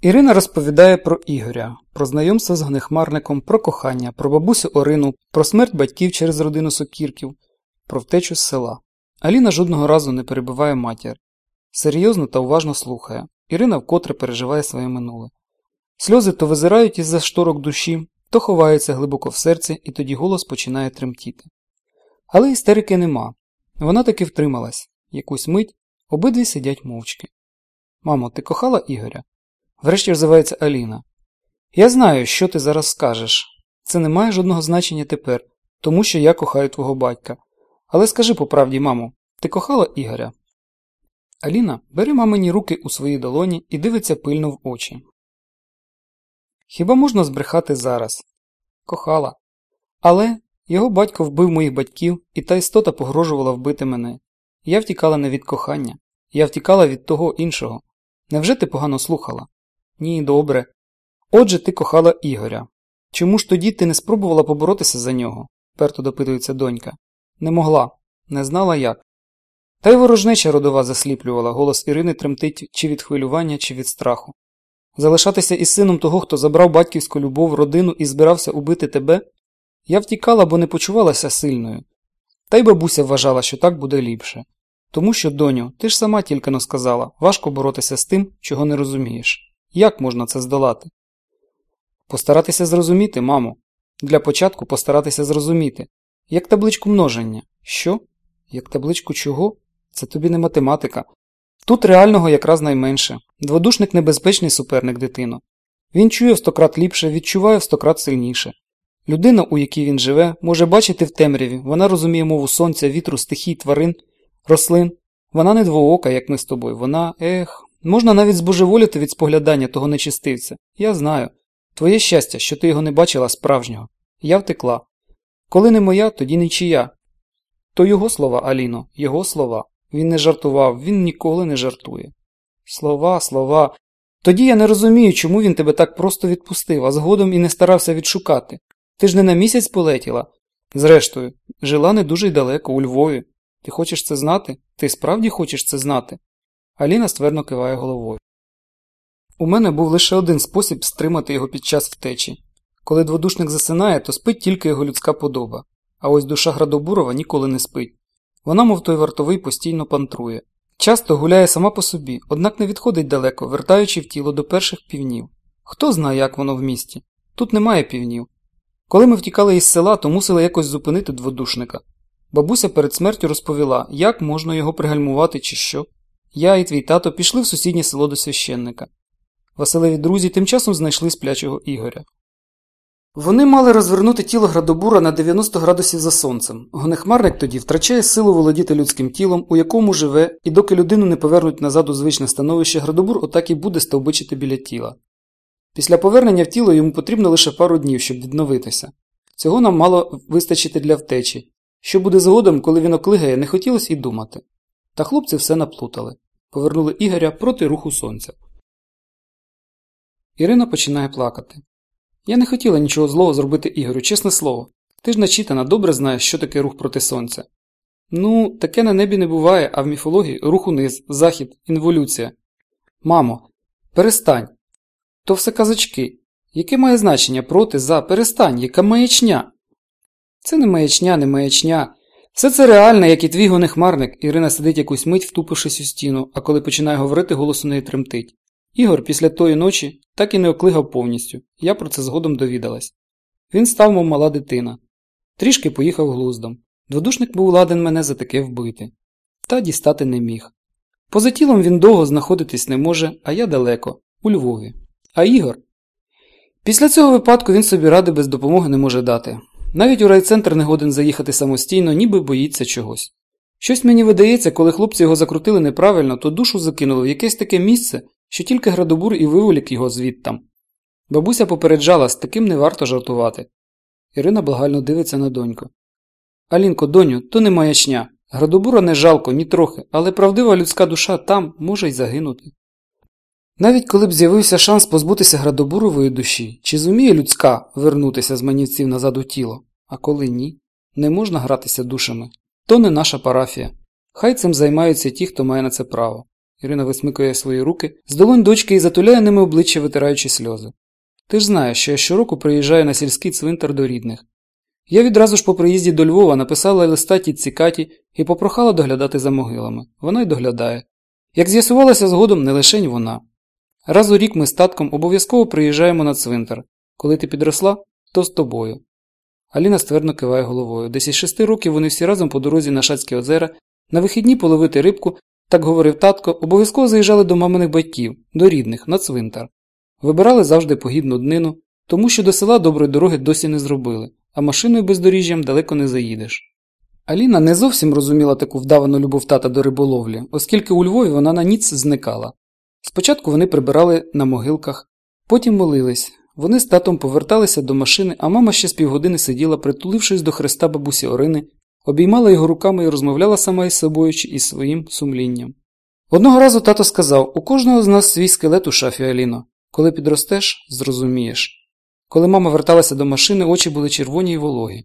Ірина розповідає про Ігоря, про знайомство з гнехмарником, про кохання, про бабусю Орину, про смерть батьків через родину сокірків, про втечу з села. Аліна жодного разу не перебиває матір. Серйозно та уважно слухає. Ірина вкотре переживає своє минуле. Сльози то визирають із-за шторок душі, то ховаються глибоко в серці, і тоді голос починає тремтіти. Але істерики нема. Вона таки втрималась. Якусь мить обидві сидять мовчки. Мамо, ти кохала Ігоря? Врешті взивається Аліна. Я знаю, що ти зараз скажеш. Це не має жодного значення тепер, тому що я кохаю твого батька. Але скажи по правді, мамо, ти кохала Ігоря? Аліна бере мамині руки у свої долоні і дивиться пильно в очі. Хіба можна збрехати зараз? Кохала. Але його батько вбив моїх батьків, і та істота погрожувала вбити мене. Я втікала не від кохання, я втікала від того іншого. Невже ти погано слухала? Ні, добре. Отже, ти кохала Ігоря. Чому ж тоді ти не спробувала поборотися за нього? перто допитується донька. Не могла, не знала як. Та й ворожнеча родова засліплювала, голос Ірини тремтить чи від хвилювання, чи від страху. Залишатися із сином того, хто забрав батьківську любов, родину і збирався убити тебе? Я втікала, бо не почувалася сильною. Та й бабуся вважала, що так буде ліпше. Тому що, доню, ти ж сама тільки но сказала, важко боротися з тим, чого не розумієш. Як можна це здолати? Постаратися зрозуміти, мамо. Для початку постаратися зрозуміти. Як табличку множення. Що? Як табличку чого? Це тобі не математика. Тут реального якраз найменше. Дводушник небезпечний суперник дитино. Він чує в стократ ліпше, відчуває в стократ сильніше. Людина, у якій він живе, може бачити в темряві, вона розуміє мову сонця, вітру, стихій, тварин, рослин. Вона не двоока, як ми з тобою. Вона, ех, можна навіть збожеволіти від споглядання того нечистивця. Я знаю. Твоє щастя, що ти його не бачила справжнього. Я втекла. Коли не моя, тоді нічия. То його слова, Аліно, його слова. Він не жартував, він ніколи не жартує. Слова, слова. Тоді я не розумію, чому він тебе так просто відпустив, а згодом і не старався відшукати. Ти ж не на місяць полетіла. Зрештою, жила не дуже й далеко, у Львові. Ти хочеш це знати? Ти справді хочеш це знати? Аліна ствердно киває головою. У мене був лише один спосіб стримати його під час втечі. Коли дводушник засинає, то спить тільки його людська подоба, а ось душа Градобурова ніколи не спить. Вона, мов той вартовий, постійно пантрує. Часто гуляє сама по собі, однак не відходить далеко, вертаючи в тіло до перших півнів. Хто знає, як воно в місті? Тут немає півнів. Коли ми втікали із села, то мусили якось зупинити дводушника. Бабуся перед смертю розповіла, як можна його пригальмувати чи що. Я і твій тато пішли в сусіднє село до священника. Василеві друзі тим часом знайшли сплячого Ігоря. Вони мали розвернути тіло градобура на 90 градусів за сонцем. Гонехмарник тоді втрачає силу володіти людським тілом, у якому живе, і доки людину не повернуть назад у звичне становище, градобур отак і буде стовбичити біля тіла. Після повернення в тіло йому потрібно лише пару днів, щоб відновитися. Цього нам мало вистачити для втечі. Що буде згодом, коли він оклигає, не хотілося і думати. Та хлопці все наплутали. Повернули Ігоря проти руху сонця. Ірина починає плакати. Я не хотіла нічого злого зробити Ігорю, чесне слово. Ти ж начитана, добре знаєш, що таке рух проти сонця. Ну, таке на небі не буває, а в міфології рух униз, захід, інволюція. Мамо, перестань. То все казочки. Яке має значення проти, за, перестань, яка маячня? Це не маячня, не маячня. Все це реальне, як і твій гонехмарник. Ірина сидить якусь мить, втупившись у стіну, а коли починає говорити, голос у неї тремтить. Ігор після тої ночі так і не оклигав повністю, я про це згодом довідалась. Він став, мов мала дитина. Трішки поїхав глуздом. Дводушник був ладен мене за таке вбити. Та дістати не міг. Поза тілом він довго знаходитись не може, а я далеко, у Львові. А Ігор? Після цього випадку він собі ради без допомоги не може дати. Навіть у райцентр не годен заїхати самостійно, ніби боїться чогось. Щось мені видається, коли хлопці його закрутили неправильно, то душу закинули в якесь таке місце, що тільки градобур і виволік його звідтам. Бабуся попереджала, з таким не варто жартувати. Ірина благально дивиться на доньку. Алінко, доню, то не маячня. Градобура не жалко, ні трохи, але правдива людська душа там може й загинути. Навіть коли б з'явився шанс позбутися градобурової душі, чи зуміє людська вернутися з манівців назад у тіло, а коли ні, не можна гратися душами. То не наша парафія. Хай цим займаються ті, хто має на це право. Ірина висмикує свої руки, з долонь дочки і затуляє ними обличчя, витираючи сльози. Ти ж знаєш, що я щороку приїжджаю на сільський цвинтар до рідних. Я відразу ж по приїзді до Львова написала листа тітці Каті і попрохала доглядати за могилами. Вона й доглядає. Як з'ясувалося згодом, не лишень вона. Раз у рік ми з татком обов'язково приїжджаємо на цвинтар. Коли ти підросла, то з тобою. Аліна ствердно киває головою. Десь із шести років вони всі разом по дорозі на Шацькі озера, на вихідні половити рибку, так говорив татко, обов'язково заїжджали до маминих батьків, до рідних, на цвинтар. Вибирали завжди погідну днину, тому що до села доброї дороги досі не зробили, а машиною бездоріжжям далеко не заїдеш. Аліна не зовсім розуміла таку вдавану любов тата до риболовлі, оскільки у Львові вона на ніц зникала. Спочатку вони прибирали на могилках, потім молились. Вони з татом поверталися до машини, а мама ще з півгодини сиділа, притулившись до хреста бабусі Орини, обіймала його руками і розмовляла сама із собою чи із своїм сумлінням. Одного разу тато сказав у кожного з нас свій скелет у шафі Аліно. Коли підростеш, зрозумієш. Коли мама верталася до машини, очі були червоні й вологі.